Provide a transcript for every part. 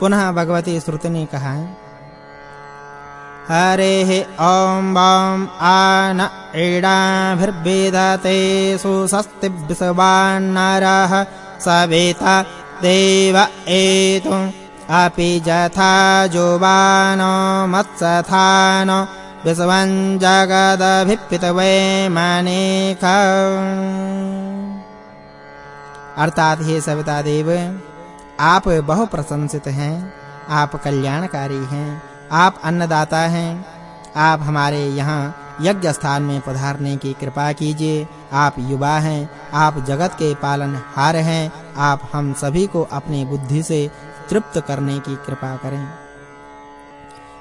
पुनः भगवती श्रुति ने कहा हरेः ॐ वां आन एडाभिर्वेदते सुस्वस्तिभिस्वान्नरः सवेता देव एतु अपि जथा जुबानो मत्सथान, विश्वं जगदभिपितवे मानेक अर्थात हे सविता देव आप बहु प्रशंसित हैं, आप कल्याणकारी हैं, आप अन्नदाता हैं। आप हमारे यहाँ यज्ञ स्थान में पधारने की कृपा कीजिए। आप युवा हैं, आप जगत के पालन हार हैं। आप हम सभी को अपनी बुद्धि से तृप्त करने की कृपा करें।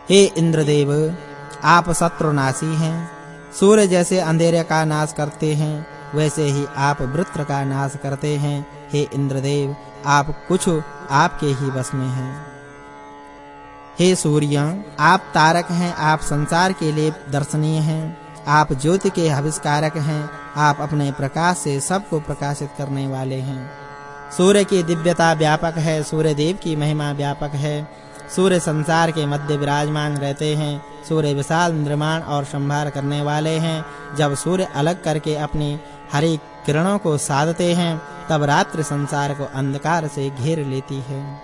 हे इंद्रदेव, आप शत्रुनाशी हैं। सूर्य जैसे अंधेरे का नाश करते हैं। वैसे ही आप वृत्र का नाश करते हैं। हे इंद्रदेव, आप कुछ आपके ही बस में हैं। हे सूर्य, आप तारक हैं, आप संसार के लिए दर्शनीय हैं। आप ज्योति के आविष्कारक हैं, आप अपने प्रकाश से सबको प्रकाशित करने वाले हैं। सूर्य की दिव्यता व्यापक है, सूर्य देव की महिमा व्यापक है। सूर्य संसार के मध्य विराजमान रहते हैं, सूर्य विशाल निर्माण और संभार करने वाले हैं। जब सूर्य अलग करके अपनी हरी किरणों को साधते हैं, तब रात्रि संसार को अंधकार से घेर लेती है।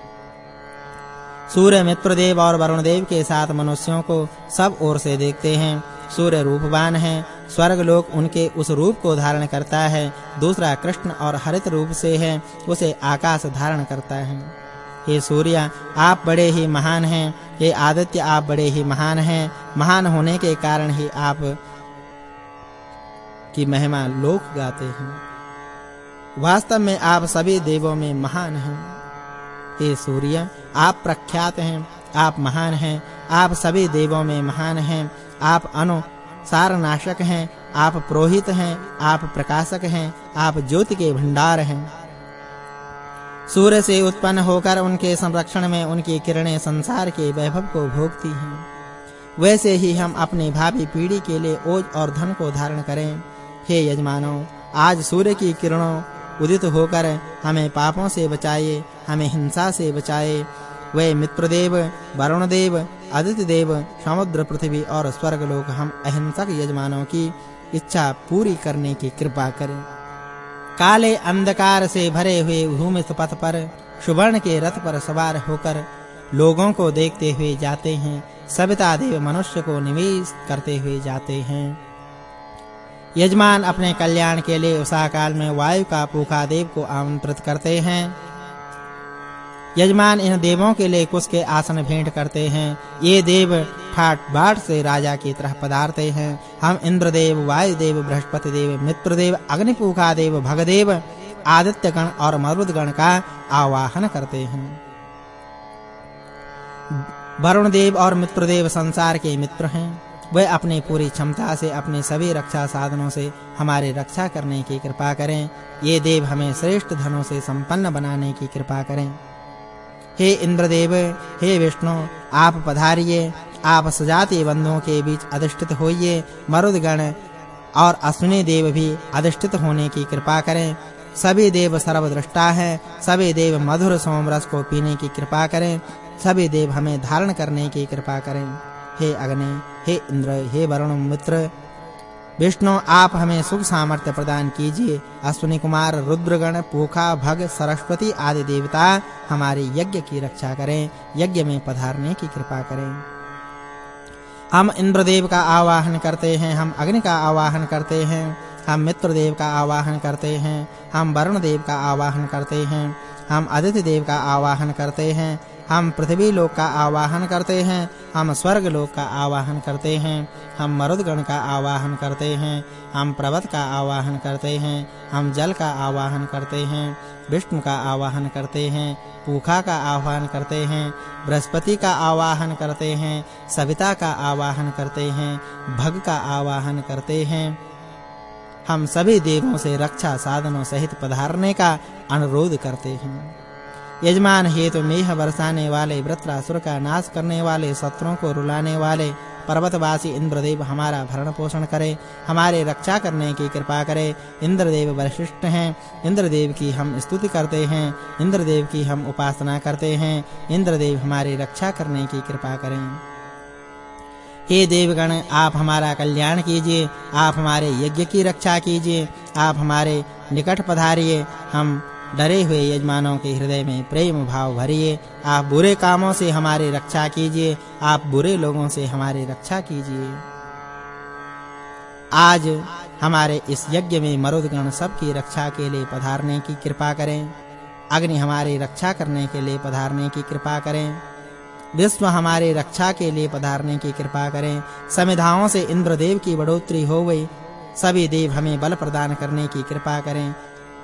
सूर्य मित्रदेव और वरुण देव के साथ मनुष्यों को सब ओर से देखते हैं। सूर्य रूपवान है, स्वर्ग लोक उनके उस रूप को धारण करता है, दूसरा कृष्ण और हरित रूप से है, उसे आकाश धारण करता है। हे सूर्य, आप बड़े ही महान हैं, हे आदित्य, आप बड़े ही महान हैं, महान होने के कारण ही आप की महिमा लोक गाते हैं। वास्तव में आप सभी देवों में महान हैं। हे सूर्य, आप प्रख्यात हैं, आप महान हैं, आप सभी देवों में महान हैं। आप अनु सार नाशक हैं, आप पुरोहित हैं, आप प्रकाशक हैं, आप ज्योति के भंडार हैं। सूर्य से उत्पन्न होकर उनके संरक्षण में उनकी किरणें संसार के वैभव को भोगती हैं। वैसे ही हम अपनी भावी पीढ़ी के लिए ओज और धन को धारण करें। हे यजमानों, आज सूर्य की किरणों उदित होकर हमें पापों से बचाए, हमें हिंसा से बचाए। वे मित्रदेव वरुण देव आदित्य देव समुद्र, पृथ्वी और स्वर्ग लोक हम अहिंसक यजमानों की इच्छा पूरी करने की कृपा करें। काले अंधकार से भरे हुए भूमि पथ पर, सुवर्ण के रथ पर सवार होकर लोगों को देखते हुए जाते हैं सविता देव मनुष्य को निवेश करते हुए जाते हैं। यजमान अपने कल्याण के लिए उषा काल में वायु का पूखा देव को आमंत्रित करते हैं। यजमान इन देवों के लिए कुछ के आसन भेंट करते हैं। ये देव ठाट बाट से राजा की तरह पधारते हैं। हम इंद्रदेव, वायुदेव बृहस्पति देव मित्रदेव, अग्निपूखा देव, भगदेव आदित्य गण और मरुद गण का आवाहन करते हैं। वरुण देव और मित्रदेव संसार के मित्र हैं। वे अपनी पूरी क्षमता से, अपने सभी रक्षा साधनों से हमारी रक्षा करने की कृपा करें। ये देव हमें श्रेष्ठ धनों से संपन्न बनाने की कृपा करें। हे इंद्रदेव, हे विष्णु, आप पधारिए। आप सजाति बंधुओं के बीच अधिष्ठित होइए। मरुदगण और अश्विनी देव भी अधिष्ठित होने की कृपा करें। सभी देव सर्वदृष्टा हैं। सभी देव मधुर सोमरस को पीने की कृपा करें। सभी देव हमें धारण करने की कृपा करें। हे अग्नि हे इंद्र, हे वरुण मित्र, विष्णु, आप हमें सुख सामर्थ्य प्रदान कीजिए। अश्विनी कुमार, रुद्रगण, पोखा, भग, सरस्वती आदि देवता हमारे यज्ञ की रक्षा करें, यज्ञ में पधारने की कृपा करें। हम इंद्रदेव का आवाहन करते हैं, हम अग्नि का आवाहन करते हैं, हम मित्रदेव का आवाहन करते हैं, हम वरुण देव का आवाहन करते हैं, हम आदित्य देव का आवाहन करते हैं हम पृथ्वी लोक का आवाहन करते हैं हम स्वर्ग लोक का आवाहन करते हैं हम मरुदगण का आवाहन करते हैं हम पर्वत का आवाहन करते हैं हम जल का आवाहन करते हैं विष्णु का आवाहन करते हैं पूखा का आवाहन करते हैं बृहस्पति का आवाहन करते हैं सविता का आवाहन करते हैं भग का आवाहन करते हैं हम सभी देवों से रक्षा साधनों सहित पधारने का अनुरोध करते हैं यजमान हेतु मेह बरसाने वाले वृत्रासुर का नाश करने वाले, शत्रुओं को रुलाने वाले, पर्वतवासी इंद्रदेव हमारा भरण पोषण करें, हमारे रक्षा करने की कृपा करें। इंद्रदेव वरिष्ठ हैं, इंद्रदेव की हम स्तुति करते हैं, इंद्रदेव की हम उपासना करते हैं, इंद्रदेव हमारी रक्षा करने की कृपा करें। हे देवगण, आप हमारा कल्याण कीजिए, आप हमारे यज्ञ की रक्षा कीजिए, आप हमारे निकट पधारिए, हम डरे हुए यजमानों के हृदय में प्रेम भाव भरिए। आप बुरे कामों से हमारी रक्षा कीजिए। आप बुरे लोगों से हमारी रक्षा कीजिए। आज हमारे इस यज्ञ में मरुदगण सबकी रक्षा के लिए पधारने की कृपा करें। अग्नि हमारी रक्षा करने के लिए पधारने की कृपा करें। विश्व हमारे रक्षा के लिए पधारने की कृपा करें। समिधाओं से इंद्रदेव की बढ़ोतरी हो गई। सभी देव हमें बल प्रदान करने की कृपा करें।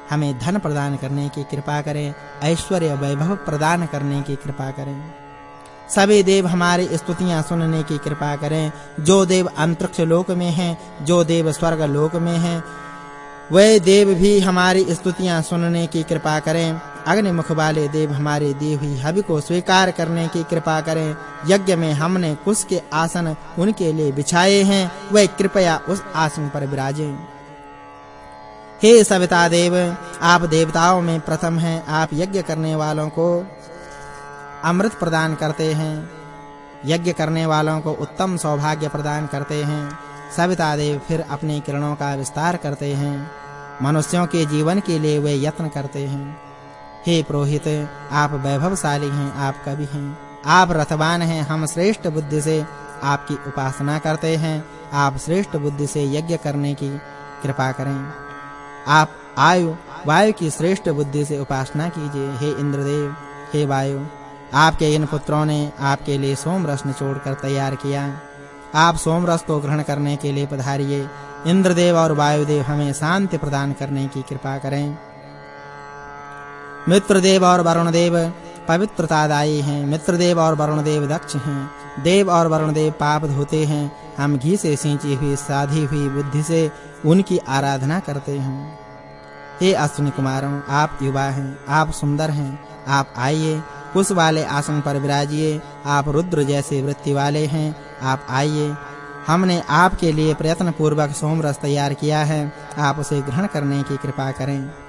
हमें धन प्रदान करने की कृपा करें, ऐश्वर्य वैभव प्रदान करने की कृपा करें। सभी देव हमारी स्तुतियाँ सुनने की कृपा करें। जो देव अंतरिक्ष लोक में हैं, जो देव स्वर्ग लोक में हैं, वे देव भी हमारी स्तुतियाँ सुनने की कृपा करें। अग्नि मुख वाले देव हमारे दी हुई हवि को स्वीकार करने की कृपा करें। यज्ञ में हमने कुश के आसन उनके लिए बिछाए हैं, वे कृपया उस आसन पर विराजें। हे सविता देव आप देवताओं में प्रथम हैं, आप यज्ञ करने वालों को अमृत प्रदान करते हैं। यज्ञ करने वालों को उत्तम सौभाग्य प्रदान करते हैं। सविता देव फिर अपनी किरणों का विस्तार करते हैं। मनुष्यों के जीवन के लिए वे यत्न करते हैं। हे पुरोहित, आप वैभवशाली हैं, आप कवि हैं। आप रथवान हैं, हम श्रेष्ठ बुद्धि से आपकी उपासना करते हैं। आप श्रेष्ठ बुद्धि से यज्ञ करने की कृपा करें। आप आयु, वायु की श्रेष्ठ बुद्धि से उपासना कीजिए। हे इंद्रदेव, हे वायु, आपके इन पुत्रों ने आपके लिए सोम रस निचोड़कर तैयार किया। आप सोम रस को ग्रहण करने के लिए पधारिए। इंद्रदेव और वायुदेव हमें शांति प्रदान करने की कृपा करें। मित्रदेव और वरुण देव पवित्रतादायी हैं। मित्रदेव और वरुण देव दक्ष हैं। देव और वरुण देव पाप धोते हैं। हम घी से सींची हुई, साधी हुई बुद्धि से उनकी आराधना करते हैं। हे अश्विनी कुमारों, आप युवा हैं, आप सुंदर हैं, आप आइए, उस वाले आसन पर विराजिए। आप रुद्र जैसे वृत्ति वाले हैं, आप आइए। हमने आपके लिए प्रयत्न पूर्वक सोमरस तैयार किया है। आप उसे ग्रहण करने की कृपा करें।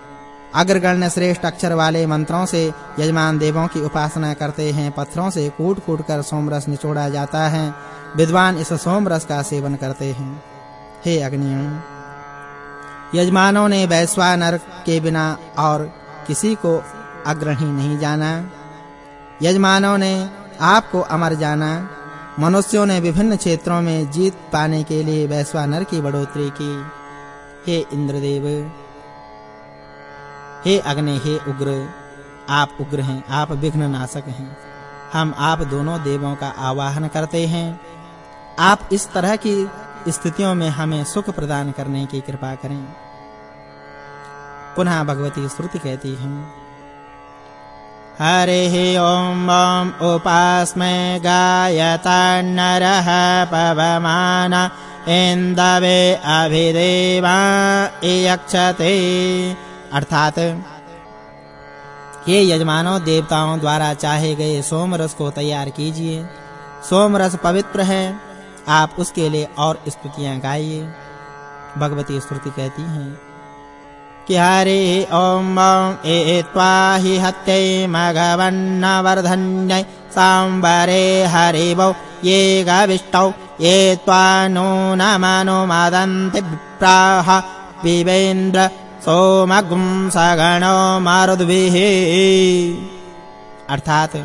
अग्रगण्य श्रेष्ठ अक्षर वाले मंत्रों से यजमान देवों की उपासना करते हैं। पत्थरों से कूट-कूट कर सोमरस निचोड़ा जाता है। विद्वान इस सोमरस का सेवन करते हैं। हे अग्नियों यजमानों ने वैश्वा वैश्वानर के बिना और किसी को अग्रणी नहीं जाना। यजमानों ने आपको अमर जाना। मनुष्यों ने विभिन्न क्षेत्रों में जीत पाने के लिए वैश्वा वैश्वानर की बढ़ोतरी की। हे इंद्रदेव हे अग्नि, हे उग्र, आप उग्र हैं, आप विघ्न नाशक हैं। हम आप दोनों देवों का आवाहन करते हैं। आप इस तरह की स्थितियों में हमें सुख प्रदान करने की कृपा करें। पुनः भगवती श्रुति कहती है, हरे ओम ओम, उपास्मे गायता नरः पवमान इन्दवे अभिदेवा इयक्षते। अर्थात हे यजमानों, देवताओं द्वारा चाहे गए सोम रस को तैयार कीजिए। सोम रस पवित्र है, आप उसके लिए और स्तुतियाँ गाइए। भगवती स्तुति कहती हैं, कि हरे ओम ए त्वा हि हत्यै मघवन्न वर्धन्यै सांवरे हरिवौ ये गविष्टौ, ये त्वा नो नमनो मदन्ति विप्राः विवेन्द्र सोमगुं सगणो मारुद्भिः। अर्थात,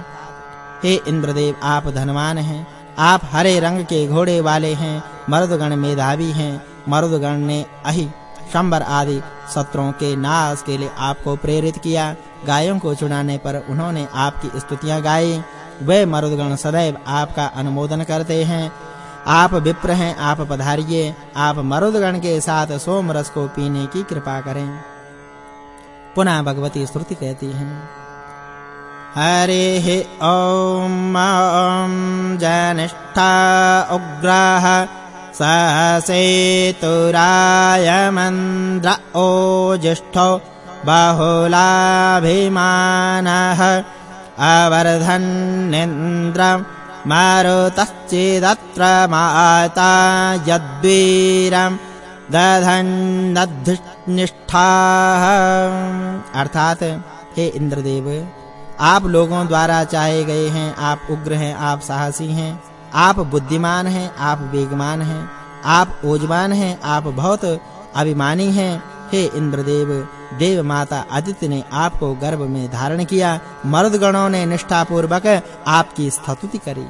हे इंद्रदेव, आप धनवान हैं। आप हरे रंग के घोड़े वाले हैं। मर्दगण मेधावी हैं। मर्दगण ने अहि शंबर आदि सत्रों के नाश के लिए आपको प्रेरित किया। गायों को चुनाने पर उन्होंने आपकी स्तुतियाँ गाई। वे मर्दगण सदैव आपका अनुमोदन करते हैं। आप विप्र हैं, आप पधारिए, आप मरुदगण के साथ सोम रस को पीने की कृपा करें। पुनः भगवती स्तुति कहती है, हरे ओम ओम जनिष्ठा उग्रः सहसेतुराय मन्द्र ओजिष्ठो बहुलाभिमानः अवर्धन्निन्द्रम् मारुतश्चेदत्र माता यद्वीरम् दधन्नधिष्ठाः अर्थात, हे इंद्रदेव, आप लोगों द्वारा चाहे गए हैं, आप उग्र हैं, आप साहसी हैं, आप बुद्धिमान हैं, आप वेगमान हैं, आप ओजवान हैं, आप बहुत अभिमानी हैं, हे इंद्रदेव देव माता आदित्य ने आपको गर्भ में धारण किया। मर्द गणों ने निष्ठा पूर्वक आपकी स्तुति करी।